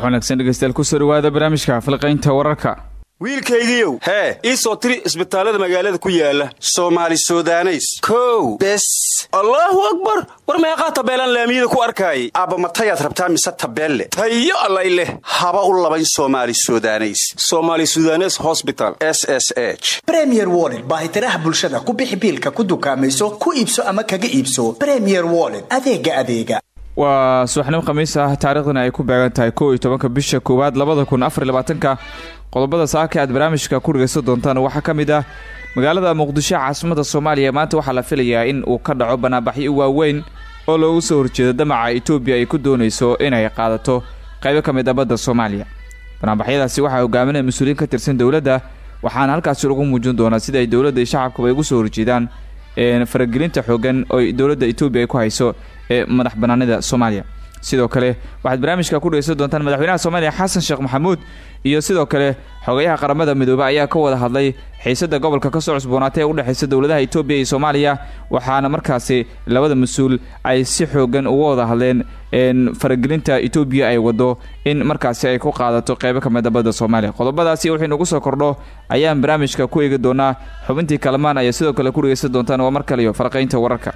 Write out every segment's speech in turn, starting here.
subax wanaagsan dhegeystayaal ku soo dhawaada barnaamijka falqaynta wararka. Wiilkaygiiow hee? ii soo tiri isbitaallada magaalada ku yaalla soomaali sudaneys. Kow bes. Allaahu akbar! War meeqaa tabeelaan laamiyada ku arkaayay aabba matayaad rabtaa mise tabeelle? Tayo allay leh. Haba u labayn somaali sudaneys. Somaali sudanes hosbital s s h. Bremier woled baahitiraha bulshada ku bixi biilka ku dukaamayso ku iibso ama kaga iibso. Bremier woled adeega adeega waa subaxnimo khamiis ah taariikhdana ay ku beegan tahay iyo tobanka bisha koowaad labada kun qodobada saaka aad barnaamijka ku dhegeysan doontaan waxaa ka mid ah magaalada muqdisho caasimada soomaaliya. Maanta waxaa la filayaa in uu ka dhaco banaanbaxyo waaweyn oo loogu soo horjeedo damaca etoobiya ay ku doonayso inay qaadato qaybo ka mid a badda soomaaliya. Banaanbaxyadaasi waxaa hogaaminaya mas'uuliyiin ka tirsan dowladda waxaana halkaasi lagu muujin doonaa sida ay dowladda iyo shacabkuba ay ugu soo horjeedaan faragelinta xoogan oo dowladda etoobiya ay ku hayso ee madax banaanida soomaaliya. Sidoo kale waxaad barnaamijka ku dhegeysan doontaan madaxweynaha soomaaliya xasan sheekh maxamuud iyo sidoo kale xogayaha qaramada midoobe ayaa ka wada hadlay xiisada gobolka ka soo cusboonaatay ee udhexeysa dowladaha etoobiya iyo soomaaliya waxaana markaasi labada mas'uul ay si xoogan uga wada hadleen faragelinta etoobiya ay wado in markaasi ay ku qaadato qeybo ka mida badda soomaaliya. Qodobadaasi wixii nagu soo kordho ayaan barnaamijka ku eegi doonaa. Xubintii kalamaan ayaa sidoo kale ku dhegeysan doontaan waa mar kale iyo farqaynta wararka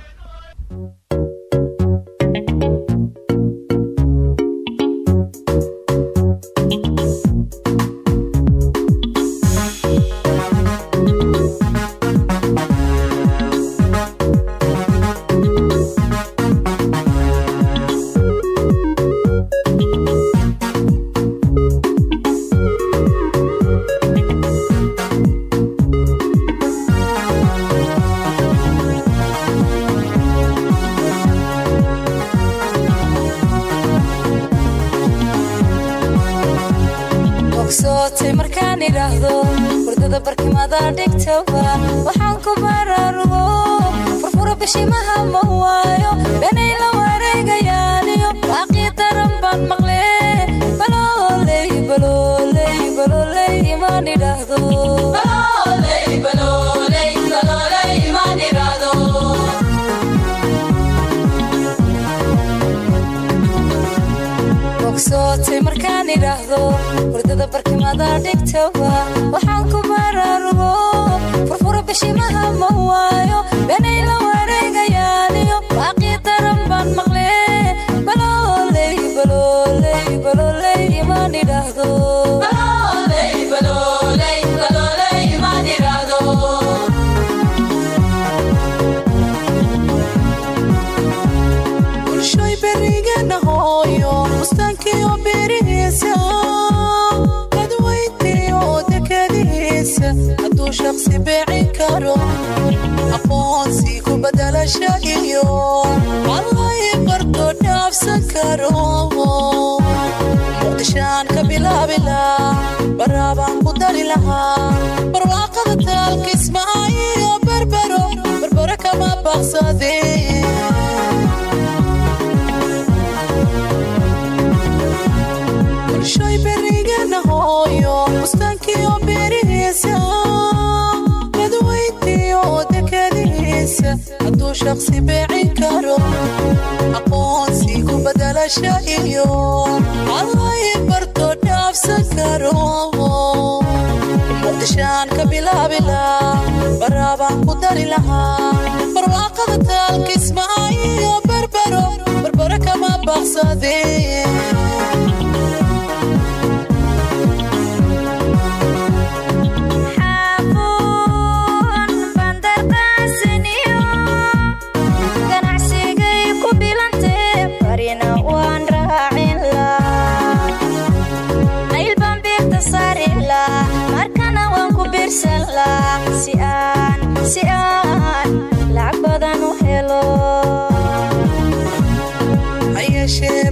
waxaan ku baraarugo furfura bishimaha ma waayo beenay la wareegayaaniyo baaqii daran baan maqle balooley balooley balooley imaan idhaahdo bogsootay markaan idhaahdo hurdada barkimada dhigtaba waxaan ku baraarugo furfura bishimaha ma waayo beenay la wareegayaaniyo baaqii daran baan maqle balooley balooley balooley imaan idhaahdo bulshoy berigana hooyo ku badalasha iyo allay barto dhaafsan karo muqdishaan ka bilaabila baraabaan ku dari lahaa barwaaqada taalkismaayo berbero berbero kama baqsade shaqsi beecin karo aqoonsi ku badalasha iyo allay barto dhaafsan karo muqdishaan ka bilaabila baraabaan ku dari lahaa barwaaqada taalkismaayo berbero berbero kama baqsade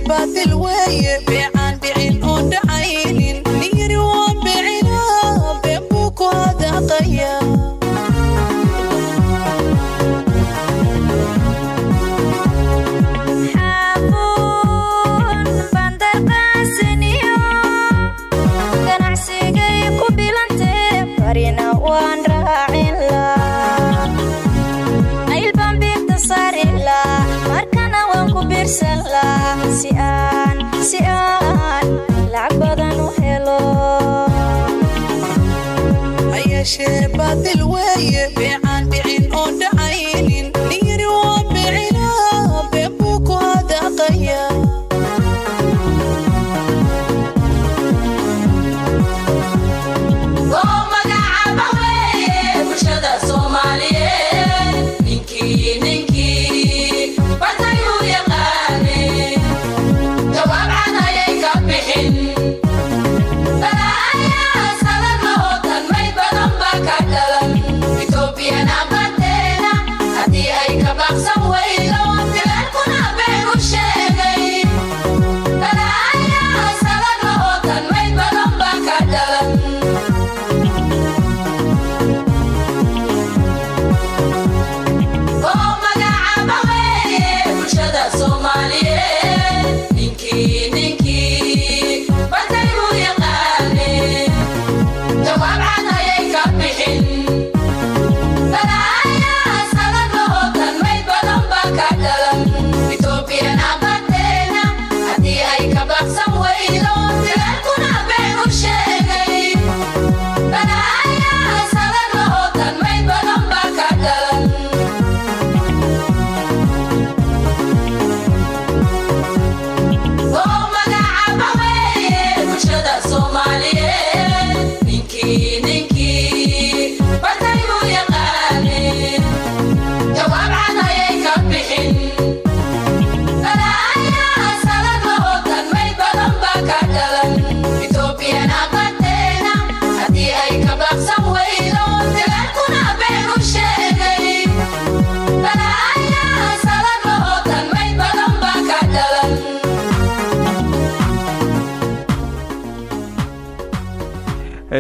baadil weeye baadil weeye haddii ay ka baaqsan weydo bilaalkuna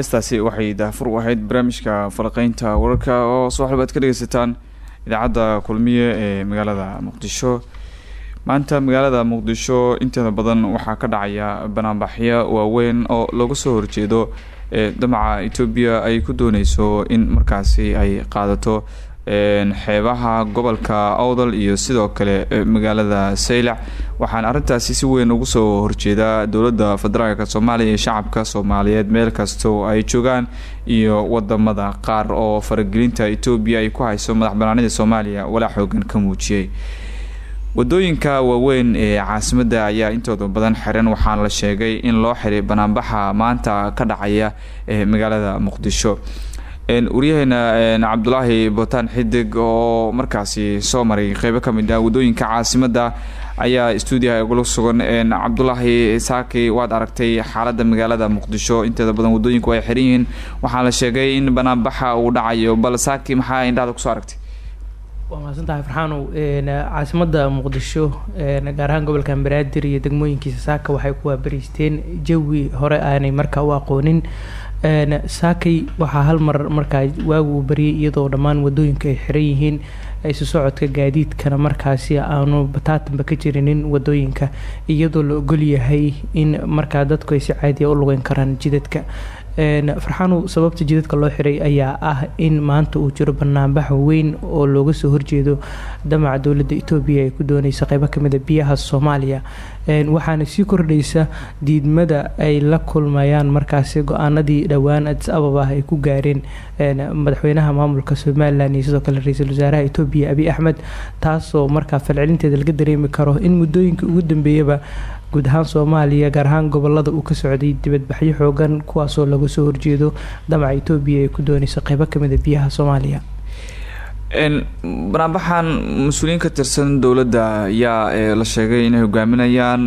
heestaasi waxay daafur u ahayd barnaamijka falaqeynta wararka oo subaxdaba ad ka dhegeysataan idaacadda kulmiye ee magaalada muqdisho. Maanta magaalada muqdisho inteeda badan waxaa ka dhacaya banaanbaxyo waaweyn oo looga soo horjeedo ee damaca etoobiya ay ku dooneyso in markaasi ay qaadato xeebaha gobolka awdal iyo sidoo kale magaalada saylac waxaana arrintaasi si weyn ugu soo horjeedaa dowladda federaalk soomaaliya iyo shacabka soomaaliyeed meel kastoo ay joogaan iyo waddamada qaar oo faragelinta etoobiya ay ku hayso madax banaanida soomaaliya walaa xoogan ka muujiyay waddooyinka waaweyn ee caasimadda ayaa intooda badan xiran waxaana la sheegay in loo xiray banaanbaxa maanta ka dhacaya ee magaalada muqdisho waryaheena cabdulaahi botaan xidig oo markaasi soo maray qeybo ka mid ah waddooyinka caasimadda ayaa stuudiyaha igula sugan cabdulaahi saaki waad aragtay xaalada magaalada muqdisho. Inteeda badan wadooyinku ay xiran yihiin. Waxaa la sheegay in banaanbaxa uu dhacayo bal saaki maxaa indhahda ku soo aragtay? Waa mahadsantahay farxaanow caasimada muqdisho gaar ahaan gobolka banaadir iyo degmooyinkiisa saaka waxay ku waabariisteen jawi hore aanay markaa u aqoonin saakay waxaa hal mar markaa waagu bariyay iyadoo dhammaan waddooyinka ay xiran yihiin isu socodka gaadiidkana markaasi aanu bataatanba ka jirinin waddooyinka iyadoo la ogol yahay in markaa dadku ay si caadiya u lugeyn karaan jidadka farxaanu sababta jidadka loo xiray ayaa ah in maanta uu jiro banaanbax weyn oo looga soo horjeedo damaca dowladda etoobiya ay ku dooneysa qeybo ka mid a biyaha soomaaliya. Waxaana sii kordhaysa diidmada ay la kulmayaan markaasi go'aanadii dhowaan adis ababa ay ku gaareen madaxweynaha maamulka somalilan iyo sidoo kale ra'iisul wasaaraha etoobiya abiy axmed taasoo markaa falcelinteeda laga dareemi karo in muddooyinkii ugu dambeeyaba guud ahaan soomaaliya gaar ahaan gobollada uu ka socday dibadbaxyo xoogan kuwaasoo laga soo horjeedo damaca etoobiya ay ku dooneysa qeybo ka mid a biyaha soomaaliya. Banaanbaxan mas'uuliyiin ka tirsan dowladda ayaa la sheegay inay hogaaminayaan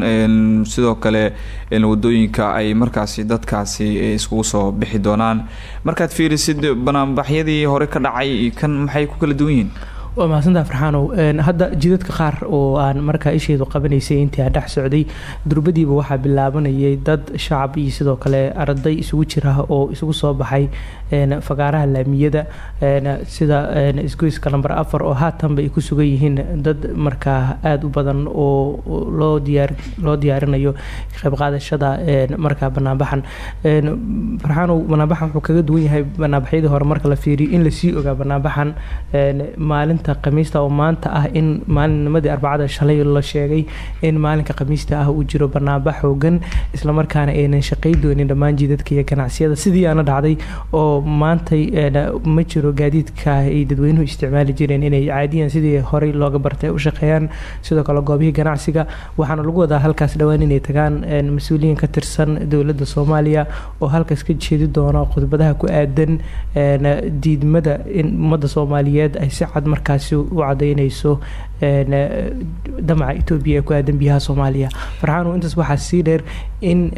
sidoo kale waddooyinka ay markaasi dadkaasi iskugu soo bixi doonaan. Markaad fiirisid banaanbaxyadii hore ka dhacay kan maxay ku kala duwan yihiin waa mahadsantaa farxaanow hadda jidadka qaar oo aan markaa isheedu qabanaysay intii aan dhex socday durbadiiba waxaa bilaabanayay dad shacab iyo sidoo kale arday isugu jira oo isugu soo baxay fagaaraha laamiyada sida isgoyska lamber afar oo haatanba ay ku sugan yihiin. Dad markaa aada u badan oo loo diyaar loo diyaarinayo qayb qaadashada markaa banaanbaxan farxaanow banaanbaxan wuxuu kaga duwan yahay banaanbaxyadii hore marka la fiiriyo in la sii ogaa banaanbaxan maalinta maalinta khamiista oo maanta ah in maalinnimadii arbacada shalay la sheegay in maalinka khamiista ah uu jiro banaanbax xoogan islamarkaana aynan shaqay doonin dhammaan jidadka iyo ganacsiyada. Sidii aana dhacday oo maantay ma jiro gaadiidka ay dadweynuhu isticmaali jireen inay caadiyan sidii horey looga bartay u shaqeeyaan. Sidoo kale goobihii ganacsiga waxaana lagu wadaa halkaas dhowaan inay tagaan mas'uuliyiin ka tirsan dowladda soomaaliya oo halkaas ka jeedi doona khudbadaha ku aadan diidmada in ummadda soomaaliyeed ay si cad markaasi u cadeyneyso damaca etoobiya ku aadan biyaha soomaaliya. Farxaan intaas waxaa sii dheer in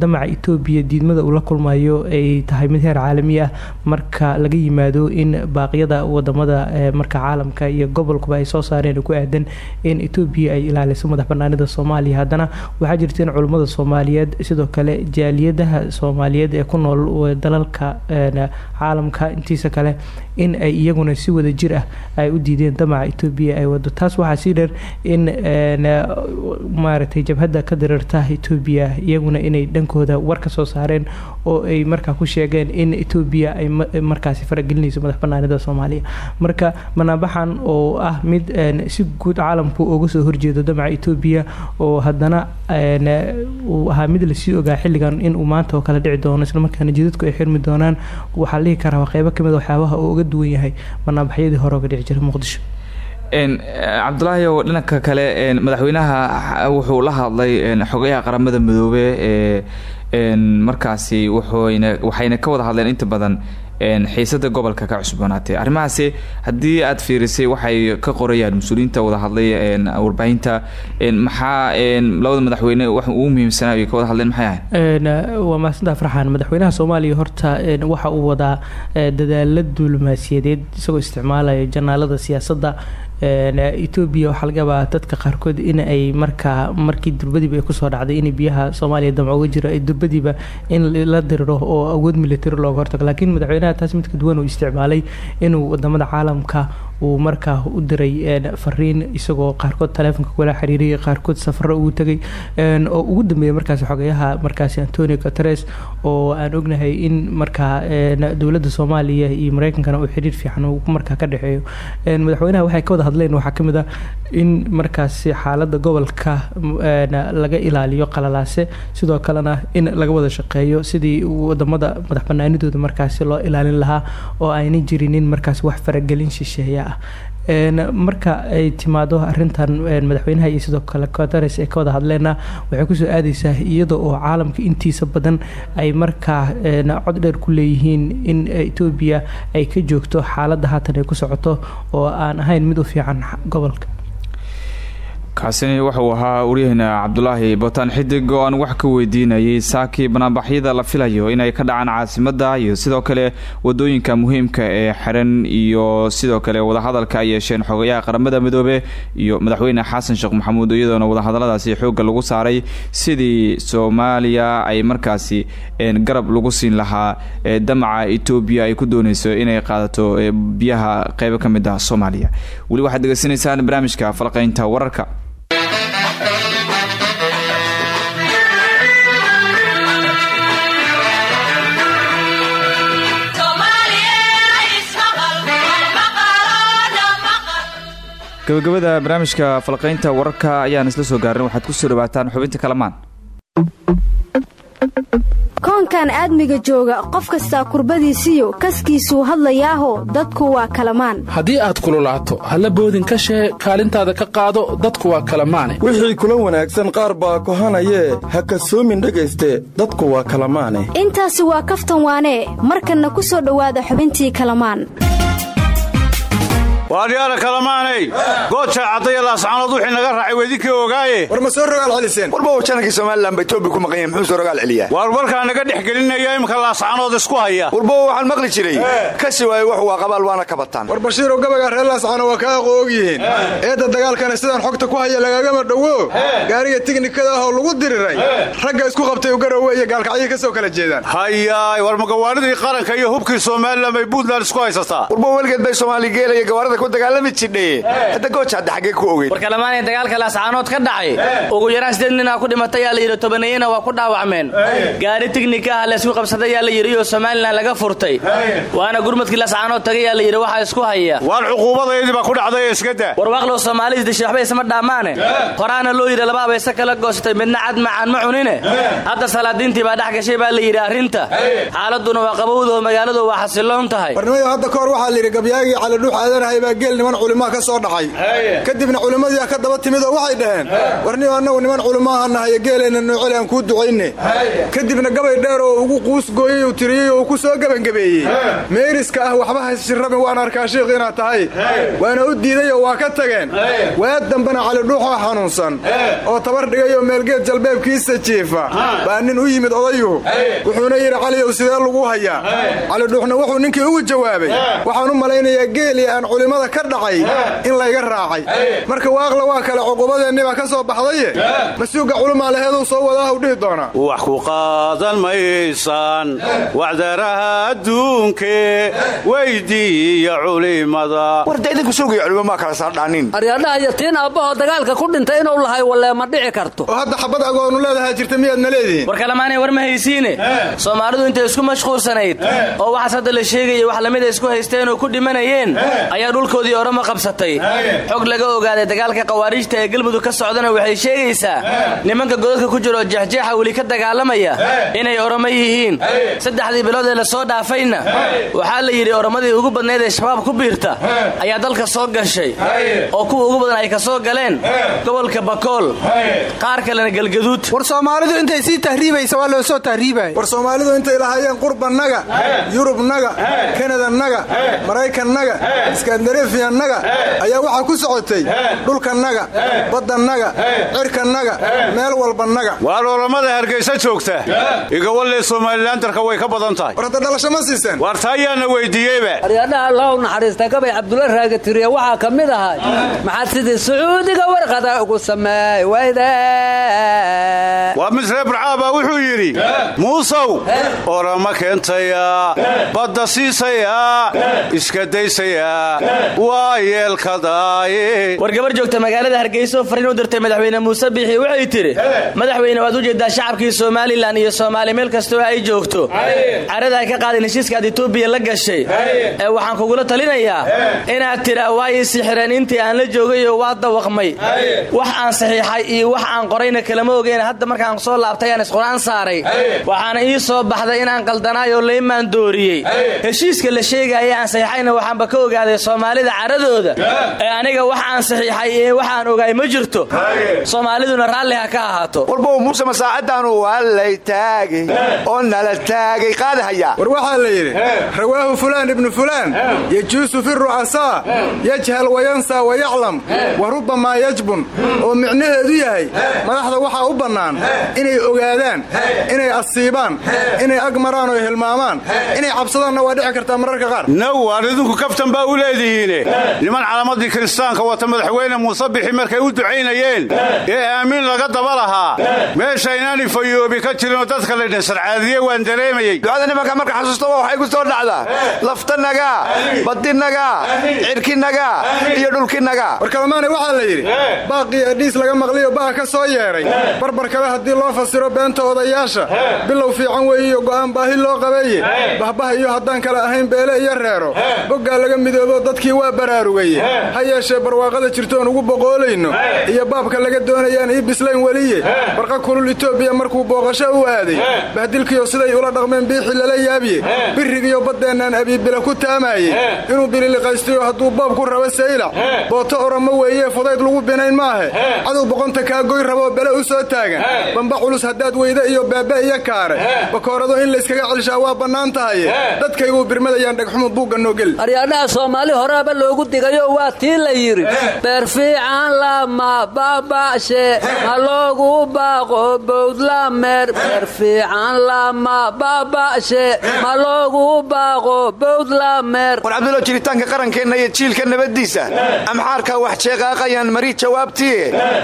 damaca etoobiya diidmada uu la kulmayo ay tahay mid heer caalami ah marka laga yimaado in baaqyada waddamada marka caalamka iyo gobolkuba ay soo saareen ku aadan in etoobiya ay ilaaliso madax banaanida soomaaliya. Haddana waxaa jirta in culummada soomaaliyeed sidoo kale jaaliyadaha soomaaliyeed ee ku nool dalalka caalamka intiisa kale in ay iyaguna si wada jir ah ay u diideen damaca etoobiya ay wado taas waxaa sii dheer in maaragtay jabhadda ka dirarta etoobiya iyaguna inay dhankooda war ka soo saareen oo ay markaa ku sheegeen in etoobiya ay markaasi faragelinayso madax banaanida soomaaliya. Marka banaanbaxan oo ah mid si guud caalamku uga soo horjeedo damaca etoobiya oo haddana uu ahaa mid la sii ogaa xilligan inuu maanta oo kale dhici doono islamarkaana jidadku ay xirmi doonaan waxaa la dhihi karaa qeybo ka mid waxyaabaha uu uga duwan yahay banaanbaxyadii hore uga dhici jiray muqdisho cabdulaahi ow dhanka kale madaxweynaha wuxuu la hadlay xogayaha qaramada midoobe ee markaasi wuxuyna waxayna ka wada hadleen inta badan xiisada gobolka ka cusboonaatay. Arrimahaasi haddii aad fiirisay waxay ka qorayaan mas'uuliyiinta wada hadlay warbaahinta. Maxaa labada madaxweyne wax ugu muhiimsanaa ka wada hadleen maxay ahayd waa mahadsantaa farxaan. Madaxweynaha soomaaliya horta waxa uu wadaa dadaalo diblomaasiyadeed isagoo isticmaalaya janaalada siyaasadda etoobiya waxaa laga yaabaa dadka qaarkood in ay markaa markii durbadiiba ay ku soo dhacday in biyaha soomaaliya damco uga jiro ay durbadiiba in la diriro oo awood military looga hortago. Laakiin madaxweynaha taas mid ka duwan uu isticmaalay inuu waddamada caalamka uu markaa u diray fariin isagoo qaarkood taleefonka kula xiriiriyay qaarkood safaro ugu tegay oo ugu dambeeyay markaasi xogayaha markaasi antonio guteres oo aan ognahay in markaa dowladda soomaaliya iyo mareykankana uu xiriir fiican markaa ka dhexeeyo. Madaxweynaha waxay ka wada hadleen waxaa ka mid ah in markaasi xaalada gobolka laga ilaaliyo qalalaase sidoo kalena in laga wada shaqeeyo sidii waddamada madax banaanidooda markaasi loo ilaalin lahaa oo ayna jirinin markaasi wax faragelin shisheeya ah. Marka ay timaado arintan madaxweynaha iyo sidoo kale guteres ay ka wada hadleena waxay ku soo aadeysaa iyada oo caalamka intiisa badan ay markaa cod dheer ku leeyihiin in etoobiya ay ka joogto xaaladda haatan ay ku socoto oo aan ahayn mid u fiican gobolka kaasini wuxuu ahaa waryaheena cabdulaahi botaan xidig oo aan wax ka weydiinayay saakii banaanbaxyada la filayo inay ka dhacaan caasimada iyo sidoo kale waddooyinka muhiimka ee xiran iyo sidoo kale wadahadalka ay yeesheen xogayaha qaramada midoobe iyo madaxweyne xasan sheekh maxamuud iyadoona wadahadaladaasi xoogga lagu saaray sidii soomaaliya ay markaasi garab lagu siin lahaa damaca etoobiya ay ku dooneyso inay qaadato biyaha qeybo ka mid ah soomaaliya. Weli waxaad degeysanaysaan barnaamijka falqeynta wararka gabagabada barnaamijka falqeynta wararka ayaan isla soo gaarin waxaad ku soo dhawaataan xubinta kalamaan koonkan aadmiga jooga qof kastaa kurbadiisiyo kaskiisuu hadlayaaho dadku waa kalamaan haddii aad kululaato halla boodin ka shee kaalintaada ka qaado dadku waa kalamaane wixii kula wanaagsan qaar baa kohanayee ha kasoomin dhegayste dadku waa kalamaane intaasi waa kaftan waanee markanna ku soo dhowaada xubintii kalamaan waaryaala kalamaanay. Gooja caddaya laascaanood wixii naga raacay weydinkai ogaaye war ma soo rogaal celiseen warba janakii somalilan ba etoobiya ku maqan yahay muxuu soo rogaal celiyaa? Waar warkaa naga dhex gelinaya imika laascaanood isku haya. Warba waxaan maqli jiray. Kasi waaye wax waa qabaal waana ka bataan. War bashiirow gabagaa reer laascaano waa ka aqo og yihiin eedda dagaalkana sidaan xogta ku haya lagagama dhowo gaariga tiknikada ahoo lagu diriray ragga isku qabtay garowe iyo gaalkacyay ka soo kala jeedaan. Hayaay war magawaanidii qaranka iyo hubkii somalilan bay buntland isku haysataa warba weligeed bay soomaali geelaya gawaarida ku dagaalami hadda gooja hadda xaggee ku ogeyn war kalamaanay dagaalka laascaanood ka dhacay. Ugu yaraan sideed ninaa ku dhimatay yaa la yidhi tobanayena waa ku dhaawacmeen. Gaari tiknika ah laysku qabsaday yaa la yidhi oo somalilan laga furtay. Waana gurmadkii laascaanood tagay yaa la yidhi waxaa isku haya. Waar cuquubadaydii baa ku dhacday ee iska daa warwaaqlow soomaalidii dishay waxba isma dhaamaane. Horaana loo yidhi laba abayse kala goosatay midna cad macaan ma cunine. Hadda salaadiintii baa dhex gashay baa la yidhi arrinta xaaladuna waa qabowda oo magaaladu waa xasiloon tahay. Barnimayo hadda kahor waxaa layidhi gabyaagii calidhuux aadanahay baa geel niman culimaa ka soo dhacay. Kadibna culimmadiia ka daba timid oo waxay dhaheen warniyo annagu niman culimaaha nahayo geelayna nooceli aan kuu ducayne. Kadibna gabay dheer oo ugu quusgooyey uu tiriyey oo uu ku soo gebangabeeyey meeriska ah waxba haysirrabin waan arkaa shiikh inaad tahay. Waana u diiday oo waa ka tageen. Waad dambena calidhuuxoo xanuunsan oo tabar dhigay oo meelgeed jalbeebkiisa jiifa. Baa nin u yimid odayuhu wuxuuna yidhi caliyow sidee lagu hayaa? Calidhuuxna wuxuu ninkii ugu jawaabay. Waxaan u malaynayaa geelii aan culimmada ka dhacay in layga raacay. Marka waaqla waa kale cuqubadeenni baa ka soo baxdaye masuuga culumaa laheeduu soo wadaahu dhihi doonaa wax ku qaadan maysaan wacdaraha adduunke weydiiya culimada. Warda idinku suugaya culimo maa kala saardhaanin aryadhaha yatiin aabbahoo dagaalka ku dhintay inuu lahay wallee ma dhici karto. Oo hadda xabad agoonu leedahaa jirta miyaadna leedihiin? War kalamaanay war ma haysiine. Soomaalidu intay isku mashquulsanayd. Oo waxaas hadda la sheegaya wax la mid ay isku haysteen oo ku dhimanayeen. Ayaa dhulkoodii oramo qabsatay. Xog laga ogaaday dagaalka khawaariijta ee galmudug ka socdana waxay sheegaysaa nimanka godadka ku jiro oo jeexjeexa weli ka dagaalamaya inay oramo yihiin. Saddexdii bilood ee la soo dhaafayna waxaa la yidhi oramadii ugu badnayd ee shabaab ku biirta ayaa dalka soo gashay oo kuwa ugu badan ay ka soo galeen gobolka bakool. Qaar kalena galgaduud. War soomaalidu intay sii tahriibaysa waa loo soo tahriibaya war soomaalidu intay lahaayeen qurbannaga yurubnaga kanadanaga maraykannaga iskandarefiyannaga ayaa waxaa ku socotay dhulkannaga baddannaga cirkannaga meel walbannaga waar olamada hargaysa joogta? Igawalee somalilandarka way ka badan tahay. War hadda dhalasho ma siiseen? Waar taa ayaana weydiiyeyba aryadhaha allahu naxariista gabay cabdulla raagatiriye waxaa ka mid ahay maxaad sidii sacuudiga warqada ugu sameey wayde mid reer burcaabaa wuxuu yidhi muusow orama keentaya badda siisaya iska daysaya waa yeelkadaaye war gabar joogta magaalada hargeysa oo fariin u dirtay madaxweyne muuse biixi waxay tidhi madaxweyne waad u jeedaa shacabkii somalilan iyo soomaali meel kastoo ay joogto. Carada ay ka qaadeen heshiiska aad etoobiya la gashay. Ee waxaan kugula talinayaa inaad tidhaa waa ii sixireen intii aan la joogayo waa dawaqmay. Wax aan saxiixay iyo wax aan qorayna kalama ogeyn. Hadda markaan soo laabtay aan isqur-aan saaray. Waxaana ii soo baxday inaan qaldanaay oo laymaan dooriyey. Heshiiska la sheegaya aan saxiixayna waxaanba ka ogaaday soomaalida caradooda. Ee aniga wax aan saxiixay ee waxaan ogaay ma jirto. Soomaaliduna raalli ha ka ahaato. Warbow muuse masaacadaanu waa lay taagay oo nala taagay qaadahayaa war waxaa la yidhi rawaahu fulaan ibnu fulaan yajuusu fi ru'asaa yajhal wayansaa wayaclam wa rubbamaa yajbun. Oo micnaheedu yahay madaxda waxaa u bannaan inay ogaadaan. Inay asiibaan. Inay ag maraan oo hilmaamaan. Inay cabsadaanna waa dhici kartaa mararka qaar. Nawaan idinku kaftan baa u leedihiine. Niman calamadii kiristaanka wata madaxweyne muuse bixi markay u ducaynayeen. Ee aamiin laga daba lahaa. Meesha inaani fayoobi ka jirinoo dadka la dhinsarcaadiye waan dareemayey. Ducada nimanka marka xasuustaba waxay ku soo dhacdaa laftanaga badinaga cirkinaga iyo dhulkinaga war kalamaane waxaa la yidhi baaqii adhiis laga maqliyo ba'a ka soo yeedhay barbarkale haddii loo fasiro beenta odayaasha bilow fiican weeyiyo go'aan baahi loo qabeeye bahbah iyo haddaan kale ahayn beele iyo reero boggaa laga midoobo dadkii waa baraarugeye ha yeeshee barwaaqada jirtoon ugu boqoolayno iyo baabka laga doonayaan ii bislayn weliye. Barqa kulul itoobiya markuu booqasho u aaday bahdilkiyo siday ula dhaqmeen biixi lala yaabiye birigiyo baddeennan abiibila ku taamaayey inuu bililiqaystayo hadduu boob ku rabo saylac booto oramo weeye fudayd lagu binayn maahe. Cadow boqonta kaagoy raboo bele u soo taagan bamba culus haddaad weyda iyo beebe iyo kaare. Bakoorado in layskaga celshaa waa bannaan tahaye dadkayguu birmadayaan dhegxumu buugga noogeli aryadhaha soomaali horeaba loogu digayo waa tii la yidhi. Beer fiican lama baaba'she ha loogu baaqo bowdlameer beer fiican lama baaba'she ma loogu baaqo bowdlameer war cabdulo jiritaanka qarankeenna iyo jiilka nabaddiisa. Amxaarkaa wax jeeqaaqayaan mari jawaabtiye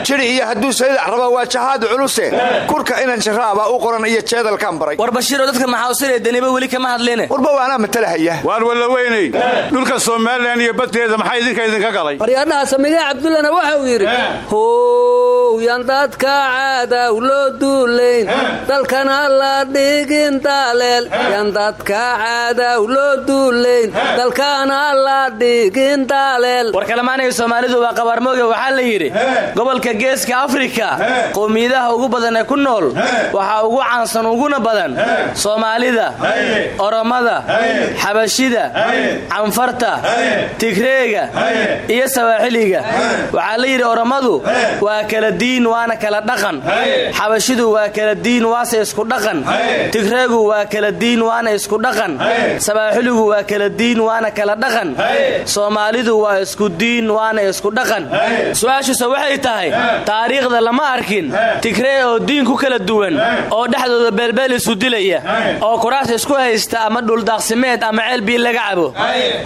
jiri iyo hadduu saylac rabo waa jahaad culuse kurka inan jaraabaa u qoran iyo jeedalkaan baray. War bashiiroo dadka maxausiree daniba weli kama hadline warba waanaa matalahaya waar walla weynay dhulka somalilan iyo baddeeda maxaa idinka idinka galay? Maryaadhaha samigee cabdullana waxa uu yidhi how yan dadka caadaw loo duulayn. Dalkana la dhigin daaleel yan dadka caadaw loo duulayn. Dalkana la dhigin daaleel war kalemaanay soomaalidu waa qabaarmooge waxaa la yidhi gobolka geeska afrika qowmiyadaha ugu badan ee ku nool waxaa ugu caansan uguna badan soomaalida oromada xabashida canfarta tigreega iyo sawaaxiliga waxaa la yidhi oromadu waa kala diin waana kala dhaqan. Xabashidu waa kala diin waase isku dhaqan. Tigreegu waa kala diin waana isku dhaqan. Sabaaxiligu waa kala diin waana kala dhaqan. Soomaalidu waa isku diin waana isku dhaqan. Su'aashuse waxay tahay taariikhda lama arkin. Tigree oo diin ku kala duwan oo dhexdooda beelbeel isu dilaya oo kuraas isku haysta ama dhuldaaqsimeed ama ceel biil laga cabo.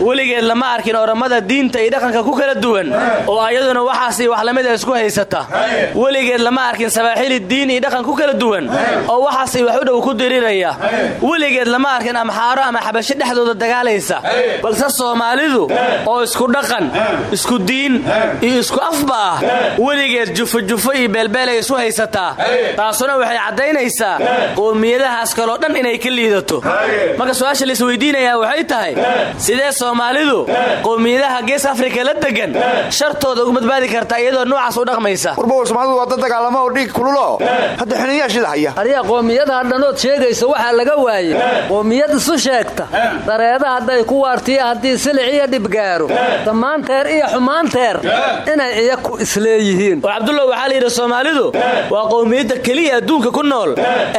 Weligeed lama arkin oromada diinta iyo dhaqanka ku kala duwan oo ayaduna waxaasi wax lamida isku haysata. Weligeed lama arkin sabaaxili diin iyo dhaqan ku kala duwan oo waxaasi wax u dhow ku diriraya. Weligeed lama arkin amxaaro ama xabasho dhexdooda dagaalaysa. Balse soomaalidu oo isku dhaqan isku diin iyo isku afba ah weligeed jufo-jufo iyo beelbeelay isu haysataa taasuna waxay caddaynaysaa qowmiyadahaas kaloo dhan inay ka liidato. Marka su'aasha laisweydiinayaa waxay tahay sidee soomaalidu qowmiyadaha gees afrika la degan shartooda ugu badbaadi kartaa iyadoo noocaas u dhaqmaysa? Warbow soomaalidu waa dad dagaalamo oo dhiig kululo. Hadda xiniyaashida haya. Aryaa qoomiyadaha dhanood sheegaysa waxaa laga waayey qoomiyad isu sheegta dareeda hadday ku waartiya haddii silic iyo dhibgaaro dhammaanteer iyo xumaanteer inay iyaku isleeyihiin. War cabdullah waxaa la yidhi soomaalidu waa qowmiyadda keliya adduunka ku nool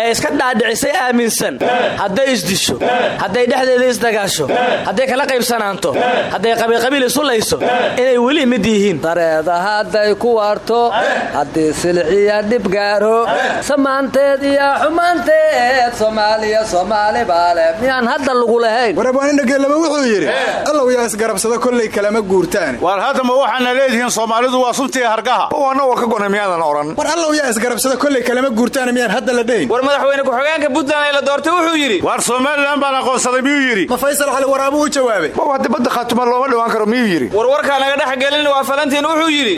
ee iska dhaadhicisay aaminsan. Hadday isdisho hadday dhexdeeda isdagaasho hadday kala qaybsanaanto hadday qabiilqabiil isu layso inay weli mid yihiin. Dareeda hadday ku waarto haddii silic iyo dhibgaaro samaanteed iyo xumaanteed soomaaliya soomaali baale miyaan hadda lagu lahayn? Warabwaanindhageellaba wuxuu yidhi allow yaa isgarabsado kollay kalama guurtaan war haddama waxaana leedihiin soomaalidu waa suntii hargaha? Waana waa ka gona miyaadan oran war allow yaa isgarabsado kollay kalama guurtaan miyaan hadda la dhayn war madaxweyne ku-xigeenka puntland ee la doortay wuxuu yidhi war somalilan baan aqoonsaday miyuu yidhi? Ma faysal cali waraabuu u jawaabay. Wow haddi badda khaatuma looma dhawaan karo miyuu yidhi? War warkaa naga dhex gelin waa falantiin wuxuu yidhi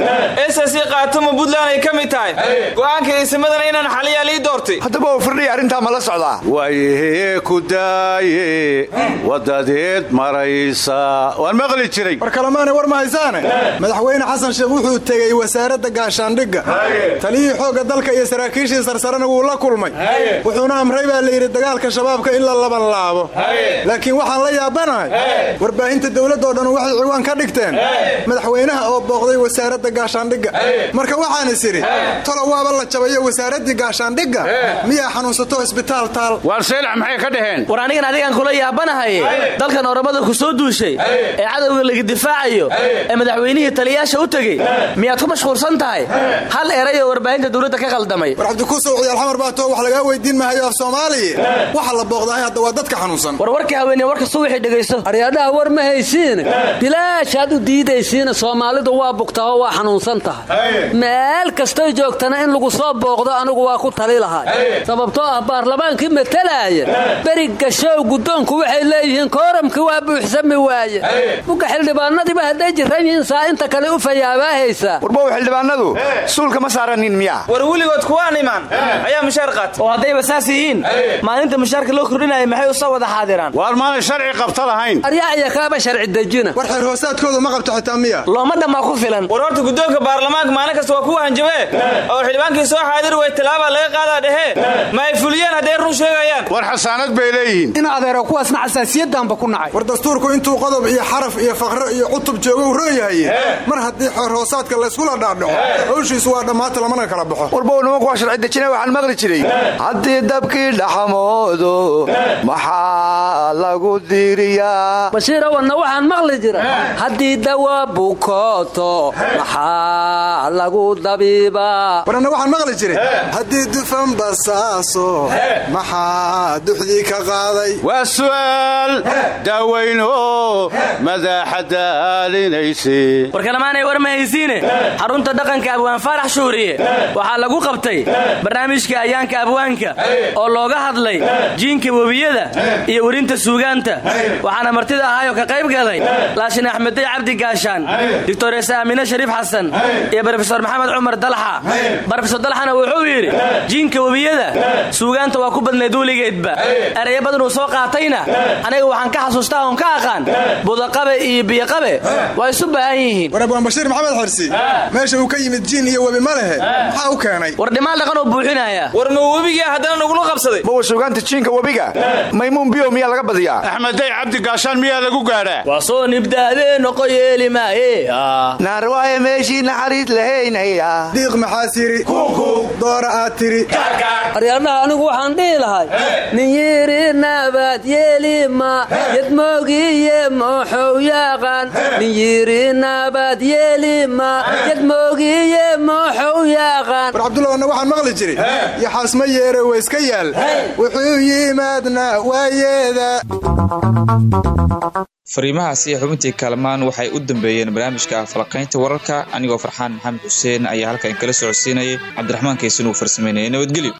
ss khaatuma puntland ay ka mid tahay. Go'aanka isimadana inaan xaliyaa lii doortay. Haddaba oo firdhiya arrintaa ma la socdaa? Waayehee ku daaye wadadeed maraysa. Waan maqli jiray. War kalemaana war ma haysaane? Madaxweyne xasan sheekh wuxuu tegey wasaaradda gaashaandhigga. Taliyihii xoogga dalka iyo saraakiishii sarsarena wuu la kulmay. Wuxuuna amray baa layidhi dagaalka shabaabka in la laban laabo. Laakiin waxaan la yaabanahay. Warbaahinta dowladdoo dhan waxay ciwaan ka dhigteen. Madaxweynaha oo booqday wasaaradda gaashaandhigga. Marka waxaan is idhi talo waaba la jabayo wasaaraddii gaashaandhigga. Miyaa xanuunsato isbitaal taal? Waar seylax maxay ka dhaheen? War anigan adigaan kula yaabanahay. Dalkan oromada ku soo duushay. Ee cadowga laga difaacayo. Ee madaxweynihii taliyaasha u tegey. Miyaad ku mashquulsan tahay? Hal erayoo warbaahinta dowladda ka qaldamay war cabdikuusow ciyaal xamar baa too wax lagaa weydiin mahayo af soomaaliya waxa la booqdahay hadda waa dadka xanuunsan. War warkii haweeney warka suwixii dhegayso. Aryaadhaha war ma haysiine bilaashaad u diidaysiina soomaalidu waa bugtaho waa xanuunsan tahay. Meel kastay joogtana in lagu soo booqdo anigu waa ku tali lahay. Sababtoo ah baarlamaankii matalaaya beri gashow guddoonku waxay leeyihiin kooramkii waa buuxsami waaye. Buga xildhibaanadiiba hadday jiran yihiin saa inta kale u fayaabaa haysaa warbow xildhibaanadu suulka ma saaranin miyaa? War weligood kuwaan imaan ayaa mushaar qaata oo haddayba saas yihiin. Maalinta mushaarka loo kordhinaya maxay u soo wada xaadiraan? Waar maanay sharci qabta lahayn. Aryaa iyo kaaba sharci dejina. War xeer hoosaadkoodu ma qabto xitaa miya. Looma dhammaa ku filan. War horta guddoonka baarlamaanka maalin kasta waa kuwa hanjabee oo xildhibaankii soo xaadir way tallaabaa laga qaadaa dhehee ma ay fuliyeen hadday run sheegayaan. War xasaanad bay leeyihiin. In adeero kuwaasna xasaasiyaddaanba ku nacay. War dastuurku intuu qodob iyo xaraf iyo faqro iyo cutub jooga u roon yahaye mar haddii xeer hoosaadka layskula dhaadhaco hawshiisu waa dhammaata lamana kala baxo warbow nimanku waa sharci dejina waxaan maqli jiray. Haddii dabkii dhaxamoodo maxaa lagu diiriyaa? Bashiirawanna waxaan maqli jira haddii dawa bukooto maxaa lagu dabi nasiiba war anna waxaan maqli jiray. Haddii dufan basaaso maxaa duxdii ka qaaday? Waa su'aal daaweyno madaaxa daalinayse warkalamaanay war ma haysiine xarunta dhaqanka abwaan faarax shuuriye. Waxaa lagu qabtay barnaamijka ayaanka abwaanka oo looga hadlay jiinka webiyada iyo werinta suugaanta. Waxaana martida ahaayoo ka qayb galay laashin axmeday cabdi gaashaan doctores aamine shariif xasan iyo brofesor maxamed cumar dalxa. Brofesor dalxana wuxuu yidhi jiinka webiyada suugaanta waa ku badnayd weligeedba erayo badan uu soo qaatayna aniga waxaan ka xasuustaa oon ka aqaan budaqabe iyo biyoqabe waa isu baahan yihiin. War abwaan bashiir maxamed xirsi meesha uu ka yimid jiin iyo webi ma lehe maxaa u keenay war dhimaal dhaqan oo buuxinaya. War ma webigaa haddana nagula qabsaday? Mawa suugaanta jiinka webiga? Maymuun biyo miyaa laga badiyaa? Axmeday cabdi gaashaan miyaa lagu gaadhaa? Waa soo nibdaadee noqo yeeli maaye naarwaaye meeshii naxariis lahaynaya diiq maxaas yidhi doora aad tiri. Anigu waxaan dhihi lahay nin yiri nabaad yeelima yadmoogiye mooxow yaaqan nin yiri nabaad yeelima yadmoogiye mooxow yaaqan maqli jiray yaxaas ma yeere wayska yaal. Wuxuu yimaadna waayeeda fariimahaasi xubintii kaalmaan waxay u dambeeyeen barnaamijka falaqaynta wararka. Anigoo farxaan maxamed xuseen ayaa halkan kala socodsiinayay. Cabdiraxmaan kaysan uu farsameynaya nabadgelyo